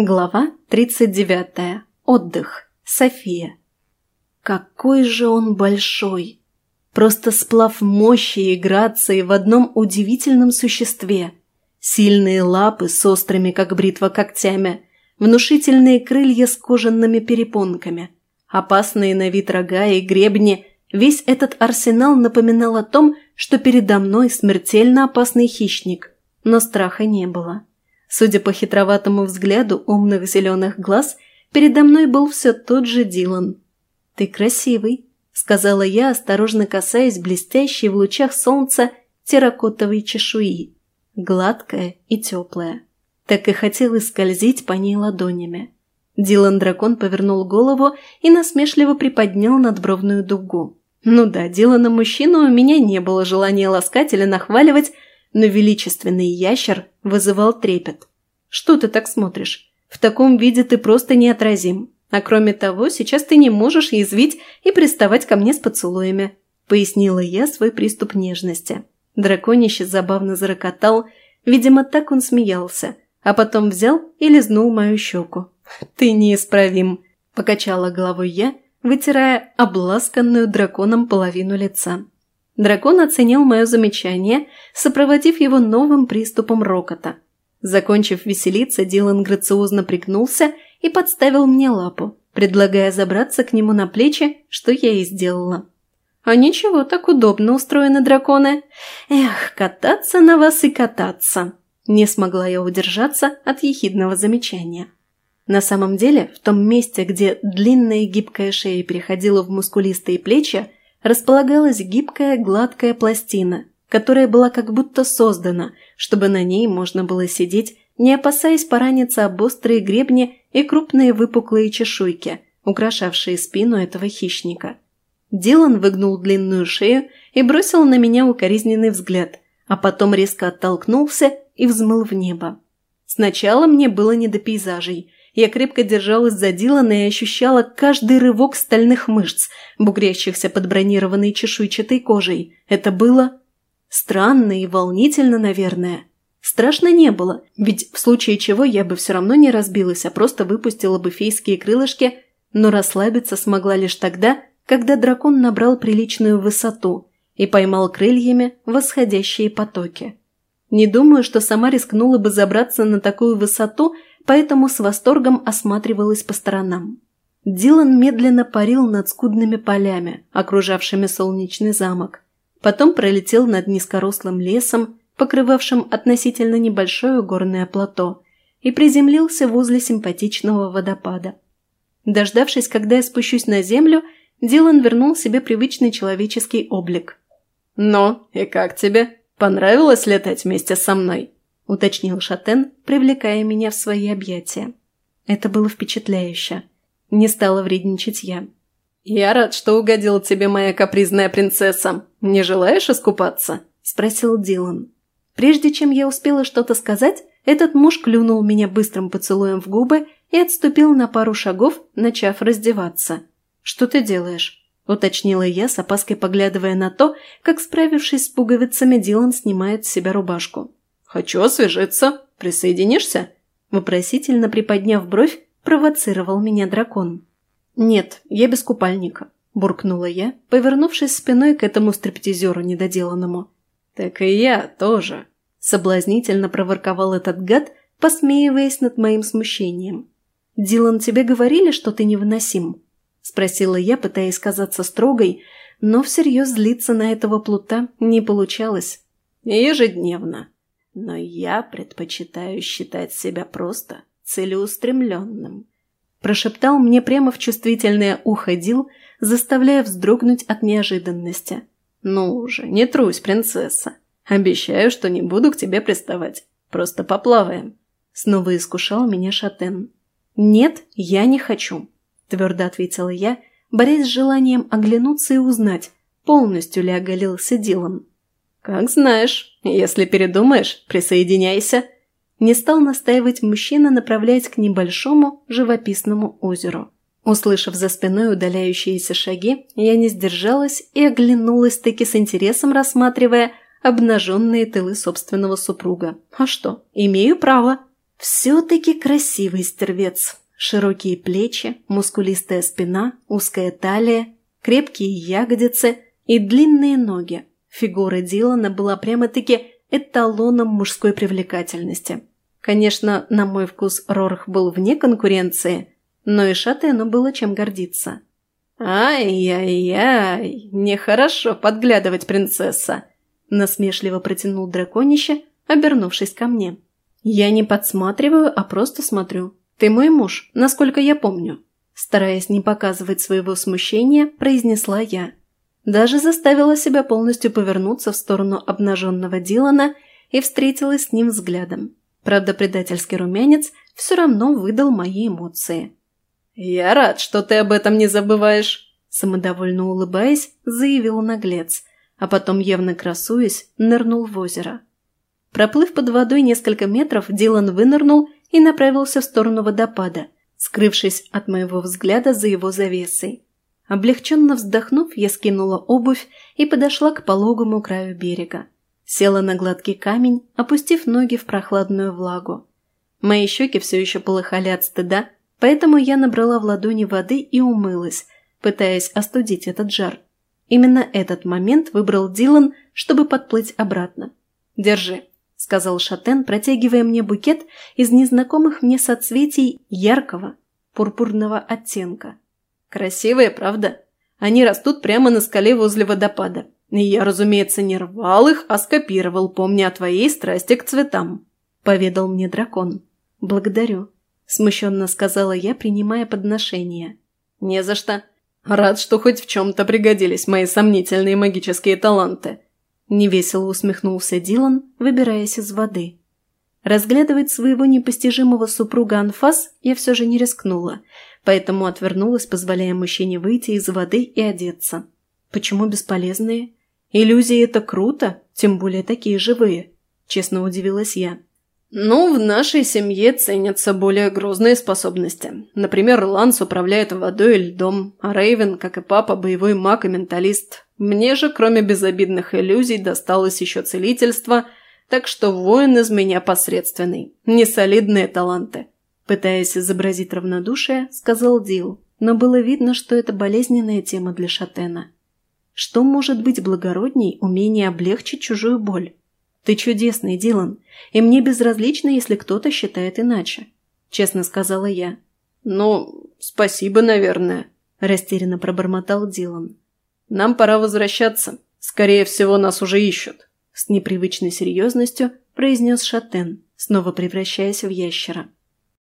Глава 39. Отдых. София. Какой же он большой! Просто сплав мощи и грации в одном удивительном существе. Сильные лапы с острыми, как бритва, когтями, внушительные крылья с кожаными перепонками, опасные на вид рога и гребни – весь этот арсенал напоминал о том, что передо мной смертельно опасный хищник, но страха не было. Судя по хитроватому взгляду умных зеленых глаз, передо мной был все тот же Дилан. «Ты красивый», — сказала я, осторожно касаясь блестящей в лучах солнца терракотовой чешуи, гладкая и теплая. Так и хотелось скользить по ней ладонями. Дилан-дракон повернул голову и насмешливо приподнял надбровную дугу. Ну да, Дилана мужчину у меня не было желания ласкать или нахваливать, но величественный ящер вызывал трепет. «Что ты так смотришь? В таком виде ты просто неотразим. А кроме того, сейчас ты не можешь язвить и приставать ко мне с поцелуями», пояснила я свой приступ нежности. Драконище забавно зарокотал, видимо, так он смеялся, а потом взял и лизнул мою щеку. «Ты неисправим», – покачала головой я, вытирая обласканную драконом половину лица. Дракон оценил мое замечание, сопроводив его новым приступом рокота. Закончив веселиться, Дилан грациозно пригнулся и подставил мне лапу, предлагая забраться к нему на плечи, что я и сделала. «А ничего, так удобно устроены драконы. Эх, кататься на вас и кататься!» Не смогла я удержаться от ехидного замечания. На самом деле, в том месте, где длинная гибкая шея переходила в мускулистые плечи, располагалась гибкая гладкая пластина, которая была как будто создана, чтобы на ней можно было сидеть, не опасаясь пораниться об острые гребни и крупные выпуклые чешуйки, украшавшие спину этого хищника. Дилан выгнул длинную шею и бросил на меня укоризненный взгляд, а потом резко оттолкнулся и взмыл в небо. Сначала мне было не до пейзажей – я крепко держалась за Дилана и ощущала каждый рывок стальных мышц, бугрящихся под бронированной чешуйчатой кожей. Это было странно и волнительно, наверное. Страшно не было, ведь в случае чего я бы все равно не разбилась, а просто выпустила бы фейские крылышки, но расслабиться смогла лишь тогда, когда дракон набрал приличную высоту и поймал крыльями восходящие потоки. Не думаю, что сама рискнула бы забраться на такую высоту – поэтому с восторгом осматривалась по сторонам. Дилан медленно парил над скудными полями, окружавшими солнечный замок. Потом пролетел над низкорослым лесом, покрывавшим относительно небольшое горное плато, и приземлился возле симпатичного водопада. Дождавшись, когда я спущусь на землю, Дилан вернул себе привычный человеческий облик. «Ну, и как тебе? Понравилось летать вместе со мной?» – уточнил Шатен, привлекая меня в свои объятия. Это было впечатляюще. Не стала вредничать я. «Я рад, что угодил тебе моя капризная принцесса. Не желаешь искупаться?» – спросил Дилан. Прежде чем я успела что-то сказать, этот муж клюнул меня быстрым поцелуем в губы и отступил на пару шагов, начав раздеваться. «Что ты делаешь?» – уточнила я, с опаской поглядывая на то, как, справившись с пуговицами, Дилан снимает с себя рубашку. «Хочу освежиться. Присоединишься?» Вопросительно приподняв бровь, провоцировал меня дракон. «Нет, я без купальника», – буркнула я, повернувшись спиной к этому стриптизеру недоделанному. «Так и я тоже», – соблазнительно проворковал этот гад, посмеиваясь над моим смущением. «Дилан, тебе говорили, что ты невыносим?» – спросила я, пытаясь казаться строгой, но всерьез злиться на этого плута не получалось. «Ежедневно», но я предпочитаю считать себя просто целеустремленным. Прошептал мне прямо в чувствительное ухо Дил, заставляя вздрогнуть от неожиданности. «Ну уже, не трусь, принцесса. Обещаю, что не буду к тебе приставать. Просто поплаваем». Снова искушал меня Шатен. «Нет, я не хочу», – твердо ответила я, борясь с желанием оглянуться и узнать, полностью ли оголился Дилан. «Как знаешь. Если передумаешь, присоединяйся». Не стал настаивать мужчина, направляясь к небольшому живописному озеру. Услышав за спиной удаляющиеся шаги, я не сдержалась и оглянулась таки с интересом, рассматривая обнаженные тылы собственного супруга. А что, имею право. Все-таки красивый стервец. Широкие плечи, мускулистая спина, узкая талия, крепкие ягодицы и длинные ноги. Фигура Дилана была прямо-таки эталоном мужской привлекательности. Конечно, на мой вкус Рорх был вне конкуренции, но и Шатену было чем гордиться. «Ай-яй-яй, нехорошо подглядывать, принцесса!» насмешливо протянул драконище, обернувшись ко мне. «Я не подсматриваю, а просто смотрю. Ты мой муж, насколько я помню». Стараясь не показывать своего смущения, произнесла я. Даже заставила себя полностью повернуться в сторону обнаженного Дилана и встретилась с ним взглядом. Правда, предательский румянец все равно выдал мои эмоции. «Я рад, что ты об этом не забываешь», – самодовольно улыбаясь, заявил наглец, а потом, явно красуясь, нырнул в озеро. Проплыв под водой несколько метров, Дилан вынырнул и направился в сторону водопада, скрывшись от моего взгляда за его завесой. Облегченно вздохнув, я скинула обувь и подошла к пологому краю берега. Села на гладкий камень, опустив ноги в прохладную влагу. Мои щеки все еще полыхали от стыда, поэтому я набрала в ладони воды и умылась, пытаясь остудить этот жар. Именно этот момент выбрал Дилан, чтобы подплыть обратно. «Держи», – сказал Шатен, протягивая мне букет из незнакомых мне соцветий яркого, пурпурного оттенка. «Красивые, правда? Они растут прямо на скале возле водопада. И я, разумеется, не рвал их, а скопировал, помня о твоей страсти к цветам», – поведал мне дракон. «Благодарю», – смущенно сказала я, принимая подношение. «Не за что. Рад, что хоть в чем-то пригодились мои сомнительные магические таланты», – невесело усмехнулся Дилан, выбираясь из воды. Разглядывать своего непостижимого супруга Анфас я все же не рискнула, поэтому отвернулась, позволяя мужчине выйти из воды и одеться. Почему бесполезные? Иллюзии – это круто, тем более такие живые, честно удивилась я. Ну, в нашей семье ценятся более грозные способности. Например, Ланс управляет водой и льдом, а Рейвен, как и папа, боевой маг и менталист. Мне же, кроме безобидных иллюзий, досталось еще целительство, так что воин из меня посредственный. Несолидные таланты. Пытаясь изобразить равнодушие, сказал Дил, но было видно, что это болезненная тема для Шатена. Что может быть благородней умение облегчить чужую боль? Ты чудесный, Дилан, и мне безразлично, если кто-то считает иначе», – честно сказала я. «Ну, спасибо, наверное», – растерянно пробормотал Дилан. «Нам пора возвращаться. Скорее всего, нас уже ищут», – с непривычной серьезностью произнес Шатен, снова превращаясь в ящера.